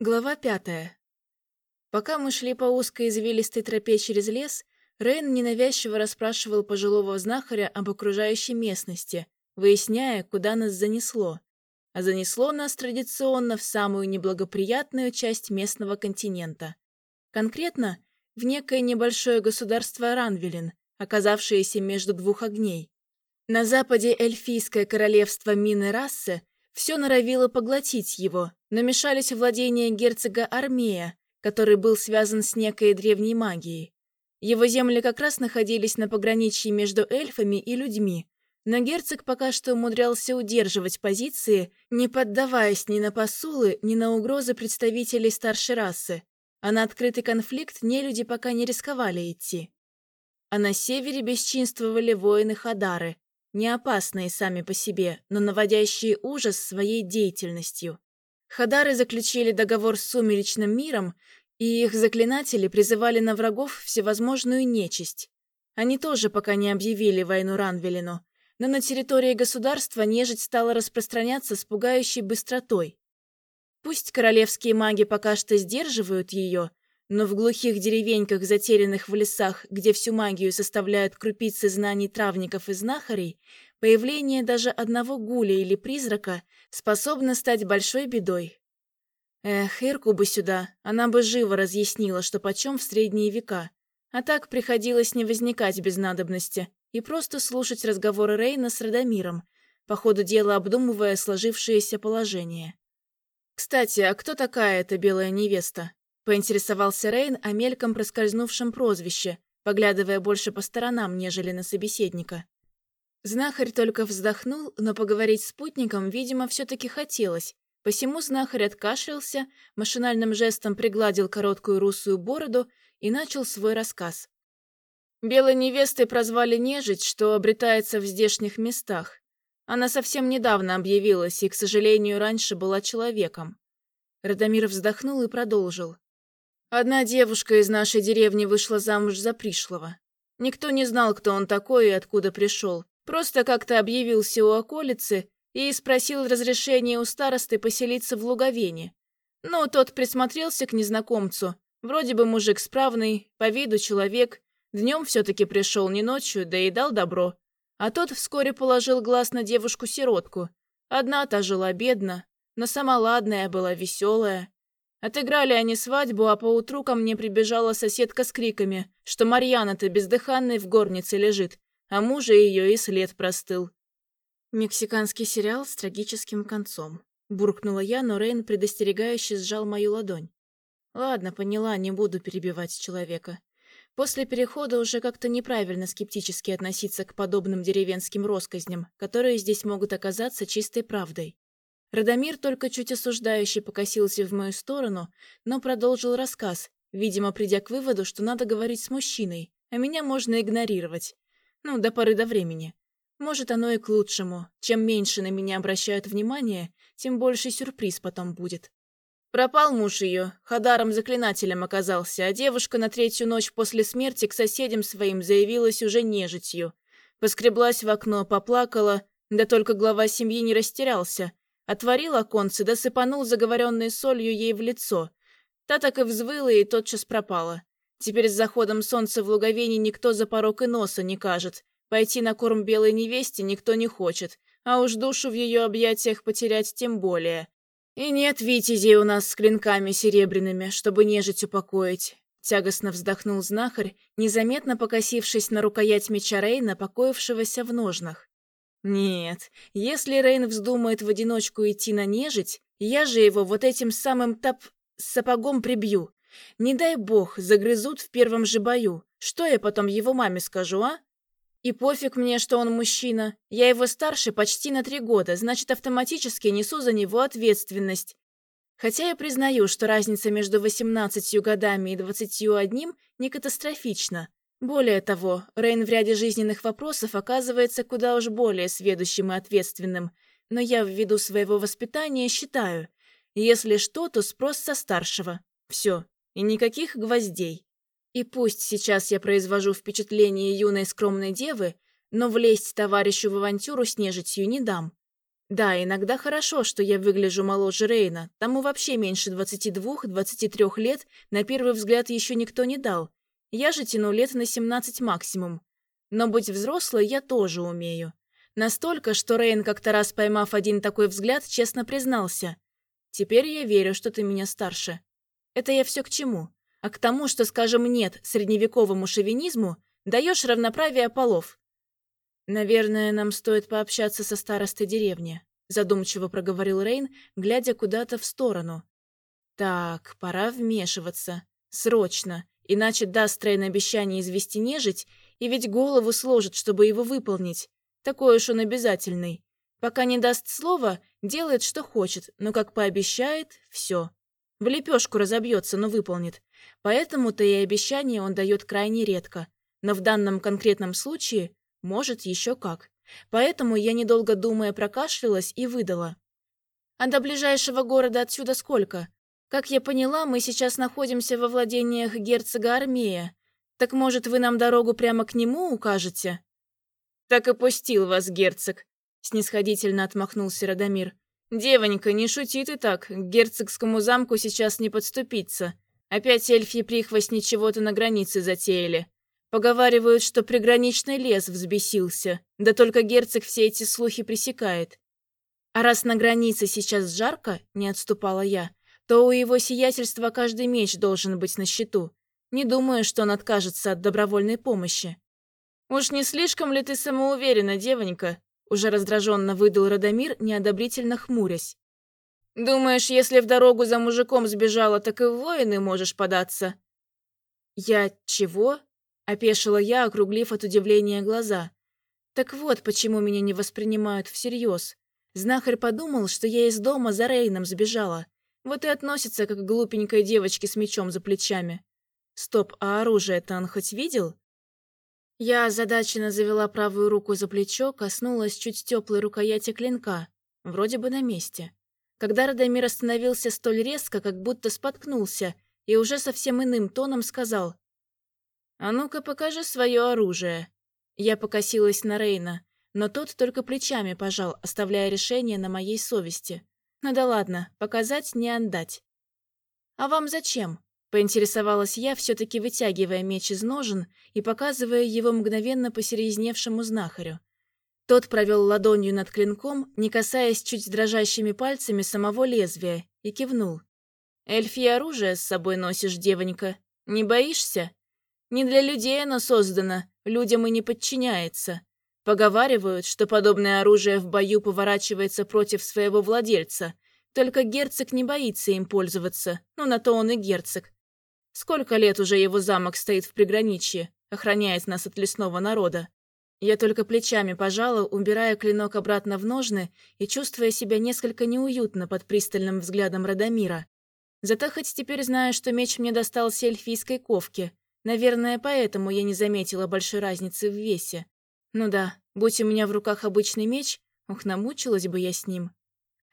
Глава пятая. Пока мы шли по узкой извилистой тропе через лес, Рейн ненавязчиво расспрашивал пожилого знахаря об окружающей местности, выясняя, куда нас занесло. А занесло нас традиционно в самую неблагоприятную часть местного континента. Конкретно, в некое небольшое государство Ранвелин, оказавшееся между двух огней. На западе эльфийское королевство Мины Рассе все норовило поглотить его, но мешались владения герцога Армея, который был связан с некой древней магией. Его земли как раз находились на пограничье между эльфами и людьми, но герцог пока что умудрялся удерживать позиции, не поддаваясь ни на посулы, ни на угрозы представителей старшей расы, а на открытый конфликт нелюди пока не рисковали идти. А на севере бесчинствовали воины Хадары, не опасные сами по себе, но наводящие ужас своей деятельностью. Хадары заключили договор с сумеречным миром, и их заклинатели призывали на врагов всевозможную нечисть. Они тоже пока не объявили войну Ранвелину, но на территории государства нежить стала распространяться с пугающей быстротой. Пусть королевские маги пока что сдерживают ее, но в глухих деревеньках, затерянных в лесах, где всю магию составляют крупицы знаний травников и знахарей, появление даже одного гуля или призрака способно стать большой бедой. Эх, Ирку бы сюда, она бы живо разъяснила, что почем в средние века. А так приходилось не возникать без надобности и просто слушать разговоры Рейна с Радомиром, по ходу дела обдумывая сложившееся положение. «Кстати, а кто такая эта белая невеста?» Поинтересовался Рейн о мельком проскользнувшем прозвище, поглядывая больше по сторонам, нежели на собеседника. Знахарь только вздохнул, но поговорить с спутником, видимо, все-таки хотелось, посему знахарь откашлялся, машинальным жестом пригладил короткую русую бороду и начал свой рассказ. Белой невестой прозвали нежить, что обретается в здешних местах. Она совсем недавно объявилась и, к сожалению, раньше была человеком. Радомир вздохнул и продолжил. Одна девушка из нашей деревни вышла замуж за пришлого. Никто не знал, кто он такой и откуда пришел. Просто как-то объявился у околицы и спросил разрешения у старосты поселиться в Луговене. Ну, тот присмотрелся к незнакомцу. Вроде бы мужик справный, по виду человек. Днем все-таки пришел не ночью, да и дал добро. А тот вскоре положил глаз на девушку-сиротку. Одна-то жила бедно, но сама ладная была, веселая. Отыграли они свадьбу, а поутру ко мне прибежала соседка с криками, что Марьяна-то бездыханной в горнице лежит, а мужа ее и след простыл. Мексиканский сериал с трагическим концом. Буркнула я, но Рейн предостерегающе сжал мою ладонь. Ладно, поняла, не буду перебивать человека. После перехода уже как-то неправильно скептически относиться к подобным деревенским россказням, которые здесь могут оказаться чистой правдой. Радомир только чуть осуждающе покосился в мою сторону, но продолжил рассказ, видимо, придя к выводу, что надо говорить с мужчиной, а меня можно игнорировать. Ну, до поры до времени. Может, оно и к лучшему. Чем меньше на меня обращают внимание, тем больше сюрприз потом будет. Пропал муж ее, Хадаром-заклинателем оказался, а девушка на третью ночь после смерти к соседям своим заявилась уже нежитью. Поскреблась в окно, поплакала, да только глава семьи не растерялся – Отворил оконце, да сыпанул заговоренной солью ей в лицо. Та так и взвыла и тотчас пропала. Теперь с заходом солнца в луговине никто за порог и носа не кажет. Пойти на корм белой невесте никто не хочет, а уж душу в ее объятиях потерять тем более. И нет витязей у нас с клинками серебряными, чтобы нежить упокоить. Тягостно вздохнул знахарь, незаметно покосившись на рукоять меча Рейна, покоившегося в ножнах. Нет, если Рейн вздумает в одиночку идти на нежить, я же его вот этим самым тап... сапогом прибью. Не дай бог, загрызут в первом же бою. Что я потом его маме скажу, а? И пофиг мне, что он мужчина. Я его старше почти на три года, значит, автоматически несу за него ответственность. Хотя я признаю, что разница между 18 годами и 21 не катастрофична. Более того, Рейн в ряде жизненных вопросов оказывается куда уж более сведущим и ответственным, но я ввиду своего воспитания считаю, если что, то спрос со старшего. Все, и никаких гвоздей. И пусть сейчас я произвожу впечатление юной скромной девы, но влезть товарищу в авантюру с нежитью не дам. Да, иногда хорошо, что я выгляжу моложе Рейна. Тому вообще меньше 22-23 лет на первый взгляд еще никто не дал. Я же тяну лет на 17 максимум. Но быть взрослой я тоже умею. Настолько, что Рейн, как-то раз поймав один такой взгляд, честно признался. «Теперь я верю, что ты меня старше». Это я все к чему? А к тому, что, скажем, нет средневековому шовинизму, даешь равноправие полов. «Наверное, нам стоит пообщаться со старостой деревни», задумчиво проговорил Рейн, глядя куда-то в сторону. «Так, пора вмешиваться. Срочно. Иначе даст Рейн обещание извести нежить, и ведь голову сложит, чтобы его выполнить. Такой уж он обязательный. Пока не даст слова, делает, что хочет, но как пообещает — все. В лепешку разобьется, но выполнит. Поэтому-то и обещание он дает крайне редко. Но в данном конкретном случае может, еще как. Поэтому я, недолго думая, прокашлялась и выдала. «А до ближайшего города отсюда сколько? Как я поняла, мы сейчас находимся во владениях герцога Армея. Так, может, вы нам дорогу прямо к нему укажете?» «Так и пустил вас герцог», — снисходительно отмахнулся Радомир. «Девонька, не шути ты так, к герцогскому замку сейчас не подступиться. Опять эльфьи прихвостни чего-то на границе затеяли. Поговаривают, что приграничный лес взбесился, да только герцог все эти слухи пресекает. А раз на границе сейчас жарко, не отступала я, то у его сиятельства каждый меч должен быть на счету. Не думаю, что он откажется от добровольной помощи. «Уж не слишком ли ты самоуверена, девонька?» Уже раздраженно выдал Радомир, неодобрительно хмурясь. «Думаешь, если в дорогу за мужиком сбежала, так и в воины можешь податься?» «Я чего?» Опешила я, округлив от удивления глаза. Так вот, почему меня не воспринимают всерьез. Знахарь подумал, что я из дома за Рейном сбежала. Вот и относится, как к глупенькой девочке с мечом за плечами. Стоп, а оружие-то он хоть видел? Я озадаченно завела правую руку за плечо, коснулась чуть теплой рукояти клинка. Вроде бы на месте. Когда Радомир остановился столь резко, как будто споткнулся, и уже совсем иным тоном сказал «А ну-ка, покажи свое оружие». Я покосилась на Рейна, но тот только плечами пожал, оставляя решение на моей совести. Ну да ладно, показать не отдать. «А вам зачем?» — поинтересовалась я, все-таки вытягивая меч из ножен и показывая его мгновенно посерьезневшему знахарю. Тот провел ладонью над клинком, не касаясь чуть дрожащими пальцами самого лезвия, и кивнул. «Эльфье оружие с собой носишь, девонька. Не боишься?» Не для людей оно создано, людям и не подчиняется. Поговаривают, что подобное оружие в бою поворачивается против своего владельца. Только герцог не боится им пользоваться, но на то он и герцог. Сколько лет уже его замок стоит в приграничье, охраняет нас от лесного народа. Я только плечами пожала, убирая клинок обратно в ножны и чувствуя себя несколько неуютно под пристальным взглядом Радомира. Зато хоть теперь знаю, что меч мне достался эльфийской ковки, Наверное, поэтому я не заметила большой разницы в весе. Ну да, будь у меня в руках обычный меч, ух, намучилась бы я с ним.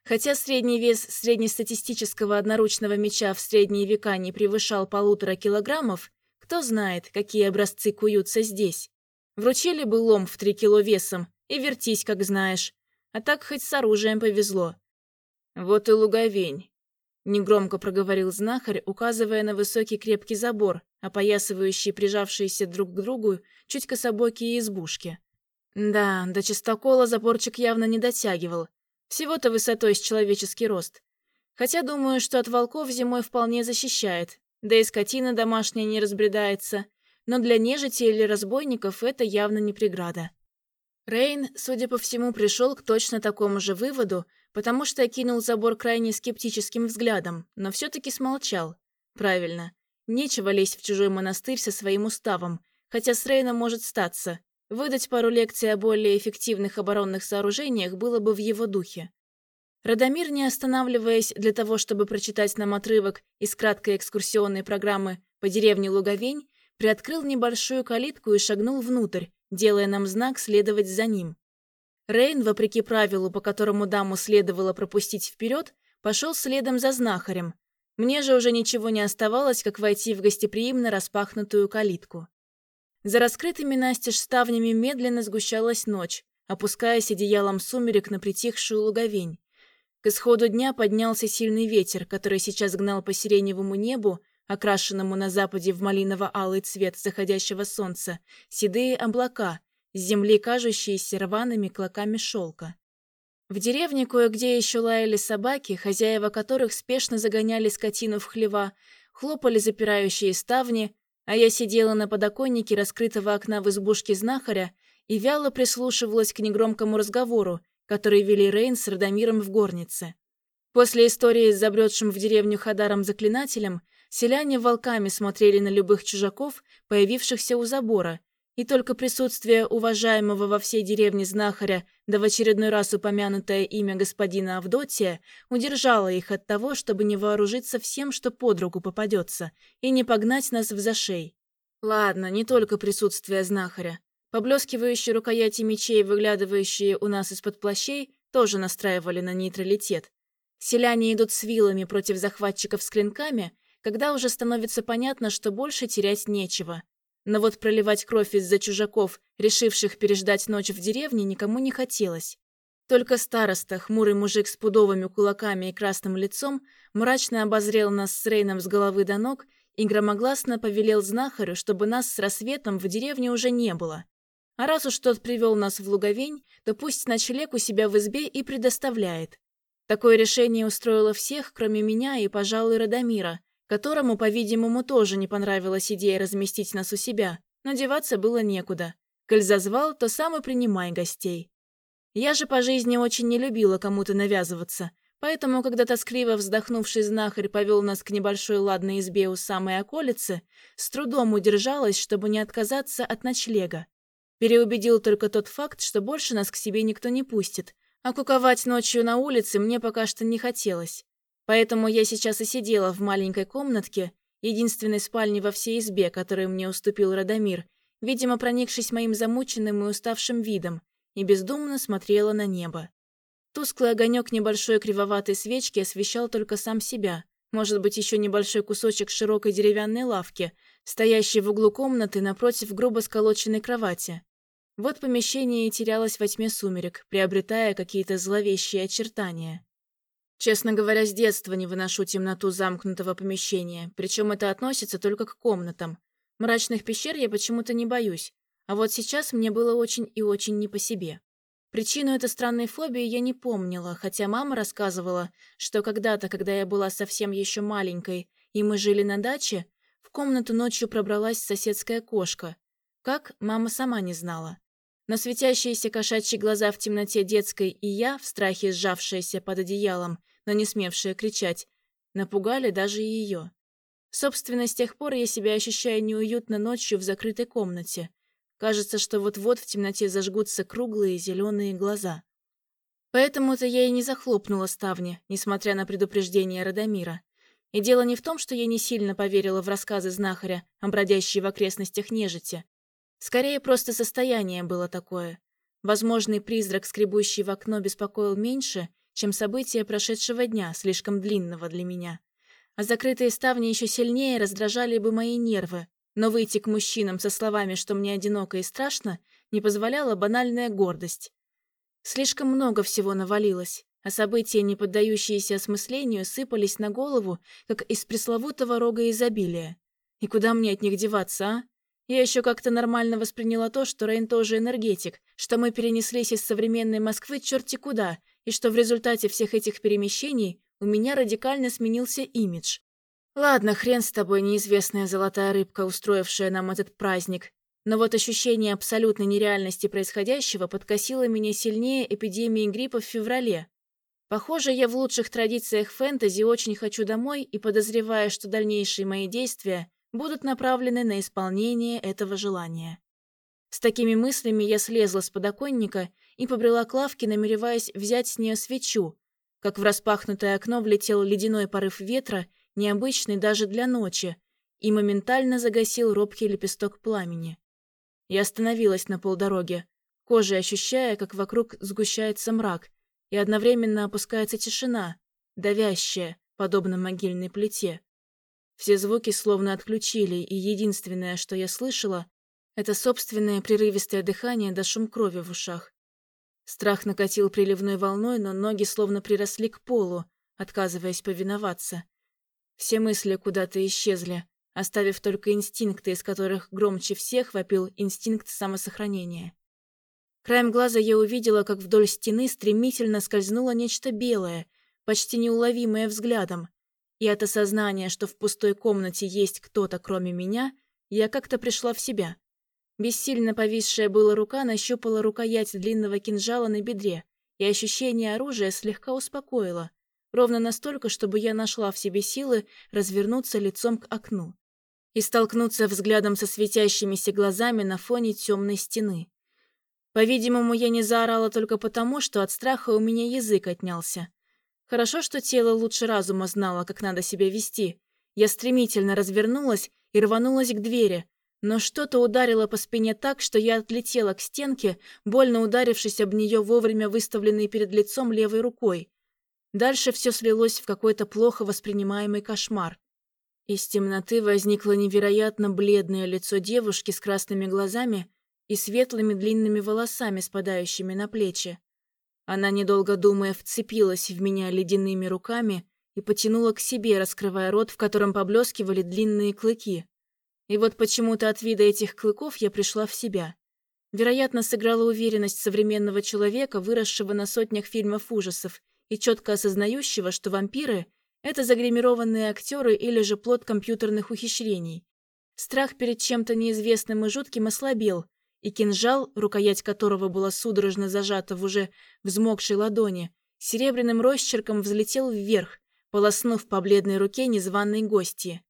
Хотя средний вес среднестатистического одноручного меча в средние века не превышал полутора килограммов, кто знает, какие образцы куются здесь. Вручили бы лом в три кило весом и вертись, как знаешь. А так хоть с оружием повезло. Вот и луговень. Негромко проговорил знахарь, указывая на высокий крепкий забор, опоясывающий прижавшиеся друг к другу чуть кособокие избушки. Да, до чистокола заборчик явно не дотягивал. Всего-то высотой с человеческий рост. Хотя думаю, что от волков зимой вполне защищает, да и скотина домашняя не разбредается, но для нежити или разбойников это явно не преграда. Рейн, судя по всему, пришел к точно такому же выводу, потому что окинул забор крайне скептическим взглядом, но все-таки смолчал. Правильно. Нечего лезть в чужой монастырь со своим уставом, хотя с Рейном может статься. Выдать пару лекций о более эффективных оборонных сооружениях было бы в его духе. Радомир, не останавливаясь для того, чтобы прочитать нам отрывок из краткой экскурсионной программы по деревне Луговень, приоткрыл небольшую калитку и шагнул внутрь, делая нам знак следовать за ним. Рейн, вопреки правилу, по которому даму следовало пропустить вперед, пошел следом за знахарем. Мне же уже ничего не оставалось, как войти в гостеприимно распахнутую калитку. За раскрытыми настежь ставнями медленно сгущалась ночь, опускаясь одеялом сумерек на притихшую луговень. К исходу дня поднялся сильный ветер, который сейчас гнал по сиреневому небу, окрашенному на западе в малиново-алый цвет заходящего солнца, седые облака, с земли кажущиеся рваными клоками шелка. В деревне кое-где еще лаяли собаки, хозяева которых спешно загоняли скотину в хлева, хлопали запирающие ставни, а я сидела на подоконнике раскрытого окна в избушке знахаря и вяло прислушивалась к негромкому разговору, который вели Рейн с Радомиром в горнице. После истории с забредшим в деревню Хадаром-заклинателем селяне волками смотрели на любых чужаков, появившихся у забора, и только присутствие уважаемого во всей деревне знахаря, да в очередной раз упомянутое имя господина Авдотия, удержало их от того, чтобы не вооружиться всем, что под руку попадется, и не погнать нас в зашей. Ладно, не только присутствие знахаря. Поблескивающие рукояти мечей, выглядывающие у нас из-под плащей, тоже настраивали на нейтралитет. Селяне идут с вилами против захватчиков с клинками, когда уже становится понятно, что больше терять нечего. Но вот проливать кровь из-за чужаков, решивших переждать ночь в деревне, никому не хотелось. Только староста, хмурый мужик с пудовыми кулаками и красным лицом, мрачно обозрел нас с Рейном с головы до ног и громогласно повелел знахарю, чтобы нас с рассветом в деревне уже не было. А раз уж тот привел нас в Луговень, то пусть ночлег у себя в избе и предоставляет. Такое решение устроило всех, кроме меня и, пожалуй, Радомира, которому, по-видимому, тоже не понравилась идея разместить нас у себя, но деваться было некуда. Коль зазвал, то сам и принимай гостей. Я же по жизни очень не любила кому-то навязываться, поэтому, когда тоскливо вздохнувший знахарь повел нас к небольшой ладной избе у самой околицы, с трудом удержалась, чтобы не отказаться от ночлега. Переубедил только тот факт, что больше нас к себе никто не пустит, а куковать ночью на улице мне пока что не хотелось. Поэтому я сейчас и сидела в маленькой комнатке, единственной спальне во всей избе, которую мне уступил Радомир, видимо, проникшись моим замученным и уставшим видом, и бездумно смотрела на небо. Тусклый огонек небольшой кривоватой свечки освещал только сам себя, может быть, еще небольшой кусочек широкой деревянной лавки, стоящей в углу комнаты напротив грубо сколоченной кровати. Вот помещение и терялось во тьме сумерек, приобретая какие-то зловещие очертания. Честно говоря, с детства не выношу темноту замкнутого помещения, причем это относится только к комнатам. Мрачных пещер я почему-то не боюсь, а вот сейчас мне было очень и очень не по себе. Причину этой странной фобии я не помнила, хотя мама рассказывала, что когда-то, когда я была совсем еще маленькой, и мы жили на даче, в комнату ночью пробралась соседская кошка. Как, мама сама не знала. Но светящиеся кошачьи глаза в темноте детской и я, в страхе сжавшаяся под одеялом, но не смевшая кричать, напугали даже ее. Собственно, с тех пор я себя ощущаю неуютно ночью в закрытой комнате. Кажется, что вот-вот в темноте зажгутся круглые зеленые глаза. Поэтому-то я и не захлопнула ставни, несмотря на предупреждение Радомира. И дело не в том, что я не сильно поверила в рассказы знахаря о бродящей в окрестностях нежити. Скорее, просто состояние было такое. Возможный призрак, скребущий в окно, беспокоил меньше, чем события прошедшего дня, слишком длинного для меня. А закрытые ставни еще сильнее раздражали бы мои нервы, но выйти к мужчинам со словами, что мне одиноко и страшно, не позволяла банальная гордость. Слишком много всего навалилось, а события, не поддающиеся осмыслению, сыпались на голову, как из пресловутого рога изобилия. И куда мне от них деваться, а? Я еще как-то нормально восприняла то, что Рейн тоже энергетик, что мы перенеслись из современной Москвы черти куда, и что в результате всех этих перемещений у меня радикально сменился имидж. Ладно, хрен с тобой, неизвестная золотая рыбка, устроившая нам этот праздник. Но вот ощущение абсолютной нереальности происходящего подкосило меня сильнее эпидемии гриппа в феврале. Похоже, я в лучших традициях фэнтези очень хочу домой и подозревая, что дальнейшие мои действия будут направлены на исполнение этого желания. С такими мыслями я слезла с подоконника и побрела к лавке, намереваясь взять с нее свечу, как в распахнутое окно влетел ледяной порыв ветра, необычный даже для ночи, и моментально загасил робкий лепесток пламени. Я остановилась на полдороге, кожей ощущая, как вокруг сгущается мрак, и одновременно опускается тишина, давящая, подобно могильной плите. Все звуки словно отключили, и единственное, что я слышала, это собственное прерывистое дыхание да шум крови в ушах. Страх накатил приливной волной, но ноги словно приросли к полу, отказываясь повиноваться. Все мысли куда-то исчезли, оставив только инстинкты, из которых громче всех вопил инстинкт самосохранения. Краем глаза я увидела, как вдоль стены стремительно скользнуло нечто белое, почти неуловимое взглядом, и от осознания, что в пустой комнате есть кто-то кроме меня, я как-то пришла в себя. Бессильно повисшая была рука нащупала рукоять длинного кинжала на бедре, и ощущение оружия слегка успокоило, ровно настолько, чтобы я нашла в себе силы развернуться лицом к окну и столкнуться взглядом со светящимися глазами на фоне темной стены. По-видимому, я не заорала только потому, что от страха у меня язык отнялся. Хорошо, что тело лучше разума знало, как надо себя вести. Я стремительно развернулась и рванулась к двери, но что-то ударило по спине так, что я отлетела к стенке, больно ударившись об нее вовремя выставленной перед лицом левой рукой. Дальше все слилось в какой-то плохо воспринимаемый кошмар. Из темноты возникло невероятно бледное лицо девушки с красными глазами и светлыми длинными волосами, спадающими на плечи. Она, недолго думая, вцепилась в меня ледяными руками и потянула к себе, раскрывая рот, в котором поблескивали длинные клыки. И вот почему-то от вида этих клыков я пришла в себя. Вероятно, сыграла уверенность современного человека, выросшего на сотнях фильмов ужасов и четко осознающего, что вампиры — это загримированные актеры или же плод компьютерных ухищрений. Страх перед чем-то неизвестным и жутким ослабел, и кинжал, рукоять которого была судорожно зажата в уже взмокшей ладони, серебряным росчерком взлетел вверх, полоснув по бледной руке незваной гости.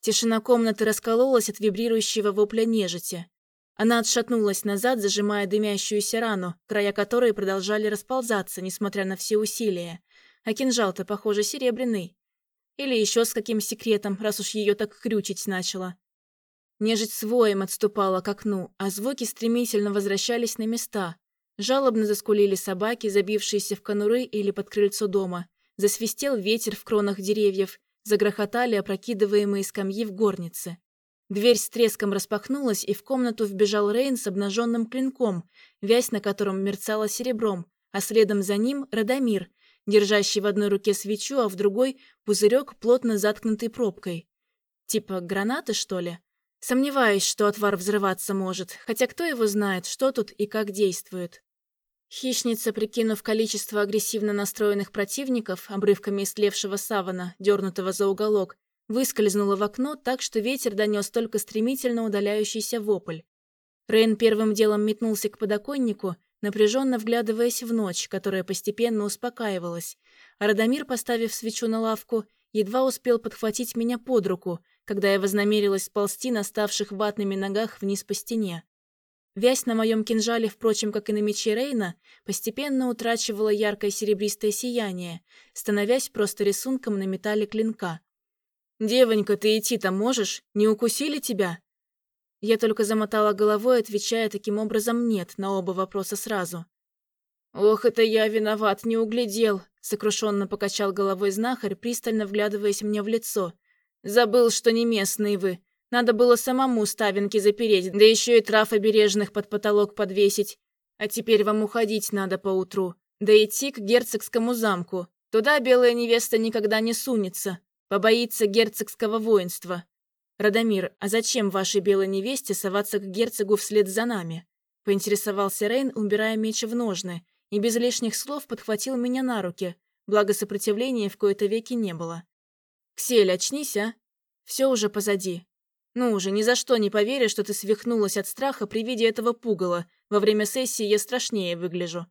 Тишина комнаты раскололась от вибрирующего вопля нежити. Она отшатнулась назад, зажимая дымящуюся рану, края которой продолжали расползаться, несмотря на все усилия. А кинжал-то, похоже, серебряный. Или еще с каким секретом, раз уж ее так крючить начала. Нежить своим отступала к окну, а звуки стремительно возвращались на места. Жалобно заскулили собаки, забившиеся в конуры или под крыльцо дома. Засвистел ветер в кронах деревьев, загрохотали опрокидываемые скамьи в горнице. Дверь с треском распахнулась, и в комнату вбежал Рейн с обнаженным клинком, вязь на котором мерцала серебром, а следом за ним Радомир, держащий в одной руке свечу, а в другой — пузырек, плотно заткнутый пробкой. Типа гранаты, что ли? Сомневаюсь, что отвар взрываться может, хотя кто его знает, что тут и как действует. Хищница, прикинув количество агрессивно настроенных противников, обрывками истлевшего савана, дернутого за уголок, выскользнула в окно так, что ветер донес только стремительно удаляющийся вопль. Рейн первым делом метнулся к подоконнику, напряженно вглядываясь в ночь, которая постепенно успокаивалась, а Радомир, поставив свечу на лавку, едва успел подхватить меня под руку, когда я вознамерилась сползти на ставших ватными ногах вниз по стене. Вязь на моем кинжале, впрочем, как и на мече Рейна, постепенно утрачивала яркое серебристое сияние, становясь просто рисунком на металле клинка. «Девонька, ты идти-то можешь? Не укусили тебя?» Я только замотала головой, отвечая таким образом «нет» на оба вопроса сразу. «Ох, это я виноват, не углядел!» — сокрушенно покачал головой знахарь, пристально вглядываясь мне в лицо — Забыл, что не местные вы. Надо было самому ставинки запереть, да еще и трав обережных под потолок подвесить. А теперь вам уходить надо поутру. Да идти к герцогскому замку. Туда белая невеста никогда не сунется. Побоится герцогского воинства. Радомир, а зачем вашей белой невесте соваться к герцогу вслед за нами? Поинтересовался Рейн, убирая меч в ножны, и без лишних слов подхватил меня на руки, благо сопротивления в кои-то веки не было. «Ксель, очнись, а? Все уже позади. Ну уже, ни за что не поверишь, что ты свихнулась от страха при виде этого пугала. Во время сессии я страшнее выгляжу».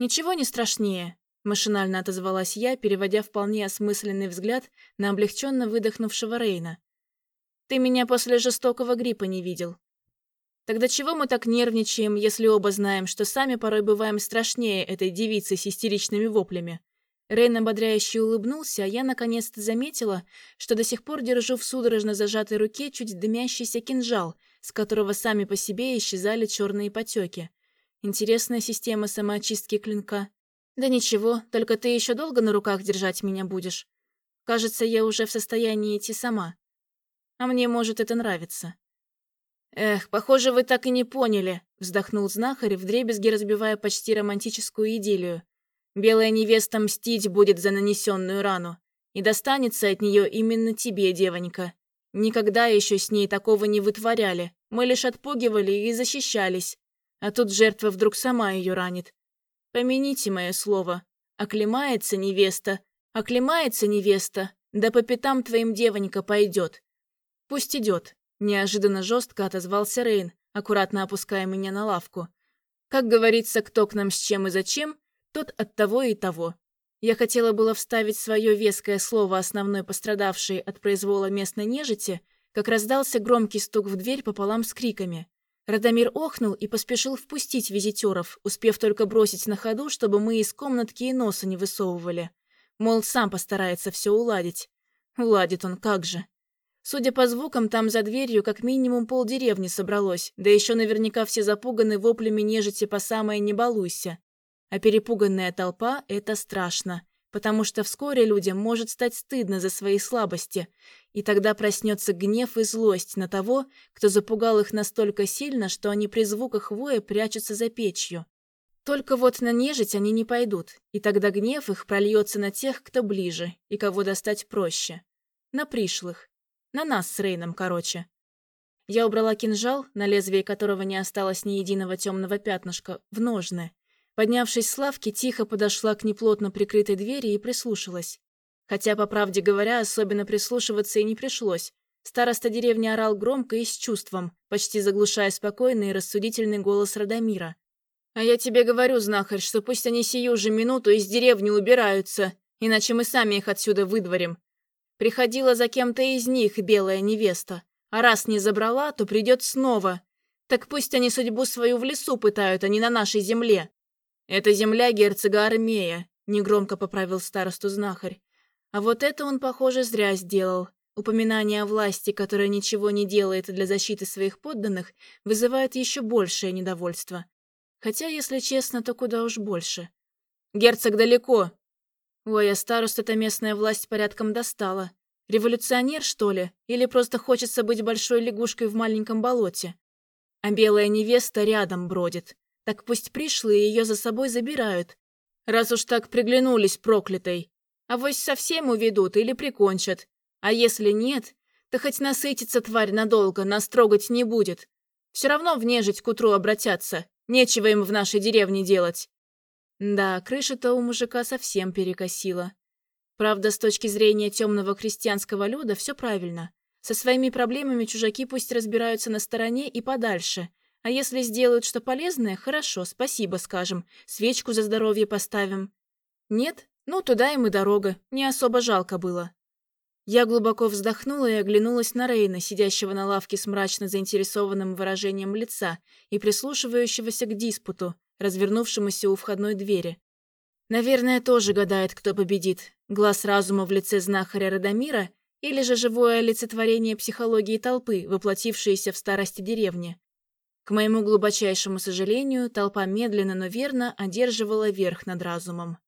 «Ничего не страшнее», — машинально отозвалась я, переводя вполне осмысленный взгляд на облегченно выдохнувшего Рейна. «Ты меня после жестокого гриппа не видел. Тогда чего мы так нервничаем, если оба знаем, что сами порой бываем страшнее этой девицы с истеричными воплями? Рейн ободряюще улыбнулся, а я наконец-то заметила, что до сих пор держу в судорожно зажатой руке чуть дымящийся кинжал, с которого сами по себе исчезали черные потеки. Интересная система самоочистки клинка. Да ничего, только ты еще долго на руках держать меня будешь. Кажется, я уже в состоянии идти сама. А мне может это нравится. «Эх, похоже, вы так и не поняли», — вздохнул знахарь, вдребезги разбивая почти романтическую идиллию. «Белая невеста мстить будет за нанесенную рану, и достанется от нее именно тебе, девонька. Никогда еще с ней такого не вытворяли, мы лишь отпугивали и защищались, а тут жертва вдруг сама ее ранит. Помяните мое слово, оклемается невеста, оклемается невеста, да по пятам твоим девонька пойдет. Пусть идет, Неожиданно жестко отозвался Рейн, аккуратно опуская меня на лавку. Как говорится, кто к нам с чем и зачем, тот от того и того. Я хотела было вставить свое веское слово основной пострадавшей от произвола местной нежити, как раздался громкий стук в дверь пополам с криками. Радомир охнул и поспешил впустить визитеров, успев только бросить на ходу, чтобы мы из комнатки и носа не высовывали. Мол, сам постарается все уладить. Уладит он, как же. Судя по звукам, там за дверью как минимум полдеревни собралось, да еще наверняка все запуганы воплями нежити по самое «не балуйся». А перепуганная толпа – это страшно, потому что вскоре людям может стать стыдно за свои слабости, и тогда проснется гнев и злость на того, кто запугал их настолько сильно, что они при звуках воя прячутся за печью. Только вот на нежить они не пойдут, и тогда гнев их прольется на тех, кто ближе и кого достать проще. На пришлых. На нас с Рейном, короче. Я убрала кинжал, на лезвии которого не осталось ни единого темного пятнышка, в ножны. Поднявшись с лавки, тихо подошла к неплотно прикрытой двери и прислушалась. Хотя, по правде говоря, особенно прислушиваться и не пришлось. Староста деревни орал громко и с чувством, почти заглушая спокойный и рассудительный голос Радомира. «А я тебе говорю, знахарь, что пусть они сию же минуту из деревни убираются, иначе мы сами их отсюда выдворим. Приходила за кем-то из них белая невеста. А раз не забрала, то придет снова. Так пусть они судьбу свою в лесу пытают, а не на нашей земле. Это земля герцога Армея, негромко поправил старосту знахарь. А вот это он, похоже, зря сделал. Упоминание о власти, которая ничего не делает для защиты своих подданных, вызывает еще большее недовольство. Хотя, если честно, то куда уж больше. «Герцог далеко!» Ой, а староста-то местная власть порядком достала. Революционер, что ли? Или просто хочется быть большой лягушкой в маленьком болоте? А белая невеста рядом бродит. Так пусть пришлые ее за собой забирают. Раз уж так приглянулись проклятой. А вось совсем уведут или прикончат. А если нет, то хоть насытится тварь надолго, нас трогать не будет. Все равно в нежить к утру обратятся. Нечего им в нашей деревне делать. Да, крыша-то у мужика совсем перекосила. Правда, с точки зрения темного крестьянского люда все правильно. Со своими проблемами чужаки пусть разбираются на стороне и подальше. А если сделают что полезное, хорошо, спасибо скажем, свечку за здоровье поставим. Нет? Ну, туда им и дорога, не особо жалко было. Я глубоко вздохнула и оглянулась на Рейна, сидящего на лавке с мрачно заинтересованным выражением лица и прислушивающегося к диспуту, развернувшемуся у входной двери. Наверное, тоже гадает, кто победит. Глаз разума в лице знахаря Радомира или же живое олицетворение психологии толпы, воплотившееся в старости деревни. К моему глубочайшему сожалению, толпа медленно, но верно одерживала верх над разумом.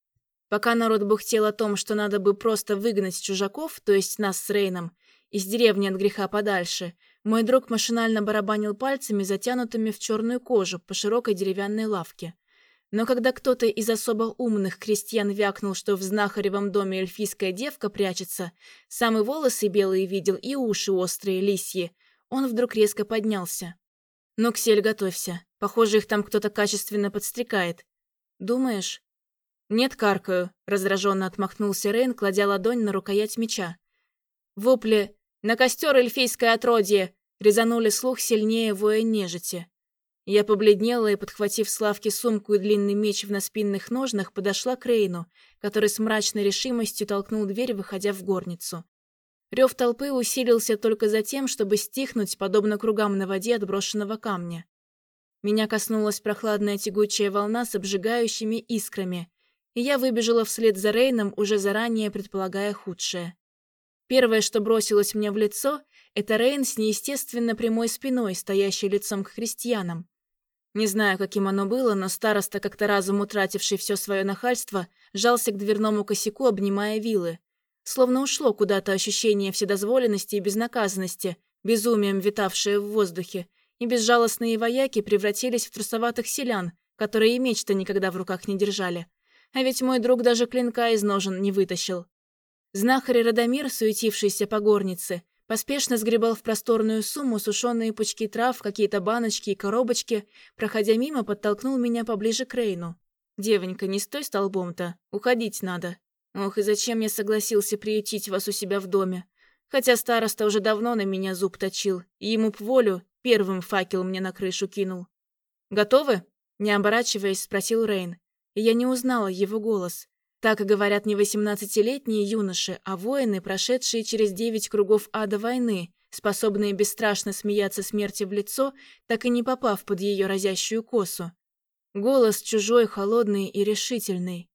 Пока народ бухтел о том, что надо бы просто выгнать чужаков, то есть нас с Рейном, из деревни от греха подальше, мой друг машинально барабанил пальцами, затянутыми в черную кожу по широкой деревянной лавке. Но когда кто-то из особо умных крестьян вякнул, что в знахаревом доме эльфийская девка прячется, сам и волосы белые видел, и уши острые, лисьи, он вдруг резко поднялся. «Ну, Ксель, готовься. Похоже, их там кто-то качественно подстрекает. Думаешь?» «Нет, каркаю», — раздраженно отмахнулся Рейн, кладя ладонь на рукоять меча. Вопли «На костер эльфийское отродье!» резанули слух сильнее воя нежити. Я побледнела и, подхватив с лавки сумку и длинный меч в наспинных ножнах, подошла к Рейну, который с мрачной решимостью толкнул дверь, выходя в горницу. Рев толпы усилился только за тем, чтобы стихнуть, подобно кругам на воде отброшенного камня. Меня коснулась прохладная тягучая волна с обжигающими искрами, и я выбежала вслед за Рейном, уже заранее предполагая худшее. Первое, что бросилось мне в лицо, это Рейн с неестественно прямой спиной, стоящий лицом к крестьянам. Не знаю, каким оно было, но староста, как-то разом утративший все свое нахальство, жался к дверному косяку, обнимая вилы. Словно ушло куда-то ощущение вседозволенности и безнаказанности, безумием витавшее в воздухе, и безжалостные вояки превратились в трусоватых селян, которые и меч-то никогда в руках не держали. А ведь мой друг даже клинка из ножен не вытащил. Знахарь Радомир, суетившийся по горнице, поспешно сгребал в просторную сумму сушеные пучки трав, какие-то баночки и коробочки, проходя мимо, подтолкнул меня поближе к Рейну. «Девонька, не стой столбом-то, уходить надо. Ох, и зачем я согласился приютить вас у себя в доме? Хотя староста уже давно на меня зуб точил, и ему б волю первым факел мне на крышу кинул. «Готовы?» – не оборачиваясь, спросил Рейн. И я не узнала его голос. Так и говорят не восемнадцатилетние юноши, а воины, прошедшие через девять кругов ада войны, способные бесстрашно смеяться смерти в лицо, так и не попав под ее разящую косу. Голос чужой, холодный и решительный,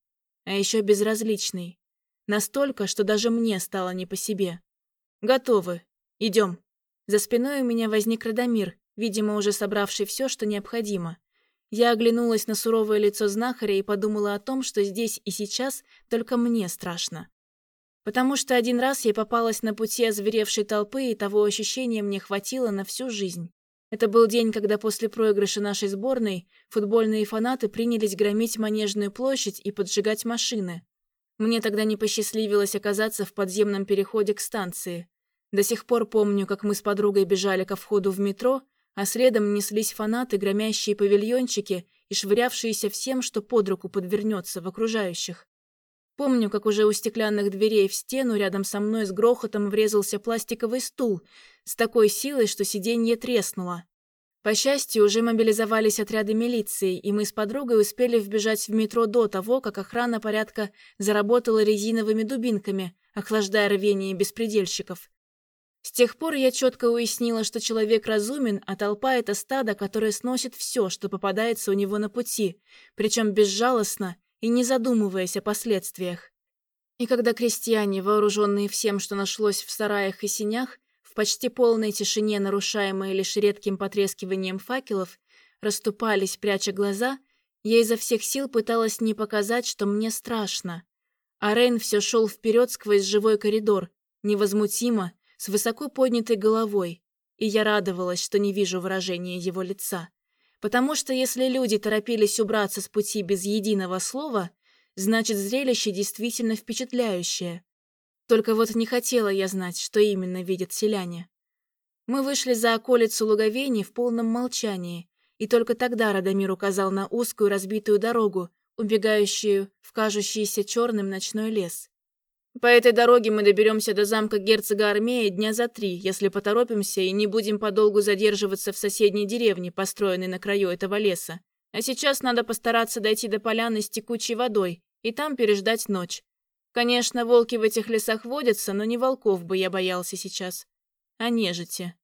а еще безразличный. Настолько, что даже мне стало не по себе. «Готовы. Идем». За спиной у меня возник Радомир, видимо, уже собравший все, что необходимо. Я оглянулась на суровое лицо знахаря и подумала о том, что здесь и сейчас только мне страшно. Потому что один раз я попалась на пути озверевшей толпы, и того ощущения мне хватило на всю жизнь. Это был день, когда после проигрыша нашей сборной футбольные фанаты принялись громить Манежную площадь и поджигать машины. Мне тогда не посчастливилось оказаться в подземном переходе к станции. До сих пор помню, как мы с подругой бежали ко входу в метро, а следом неслись фанаты, громящие павильончики и швырявшиеся всем, что под руку подвернется в окружающих. Помню, как уже у стеклянных дверей в стену рядом со мной с грохотом врезался пластиковый стул с такой силой, что сиденье треснуло. По счастью, уже мобилизовались отряды милиции, и мы с подругой успели вбежать в метро до того, как охрана порядка заработала резиновыми дубинками, охлаждая рвение беспредельщиков. С тех пор я четко уяснила, что человек разумен, а толпа — это стадо, которое сносит все, что попадается у него на пути, причем безжалостно и не задумываясь о последствиях. И когда крестьяне, вооруженные всем, что нашлось в сараях и синях, в почти полной тишине, нарушаемой лишь редким потрескиванием факелов, расступались, пряча глаза, я изо всех сил пыталась не показать, что мне страшно. А Рейн все шел вперед сквозь живой коридор, невозмутимо, с высоко поднятой головой, и я радовалась, что не вижу выражения его лица. Потому что если люди торопились убраться с пути без единого слова, значит, зрелище действительно впечатляющее. Только вот не хотела я знать, что именно видят селяне. Мы вышли за околицу луговени в полном молчании, и только тогда Радомир указал на узкую разбитую дорогу, убегающую в кажущийся черным ночной лес. По этой дороге мы доберемся до замка герцога Армея дня за три, если поторопимся и не будем подолгу задерживаться в соседней деревне, построенной на краю этого леса. А сейчас надо постараться дойти до поляны с текучей водой и там переждать ночь. Конечно, волки в этих лесах водятся, но не волков бы я боялся сейчас, а нежити.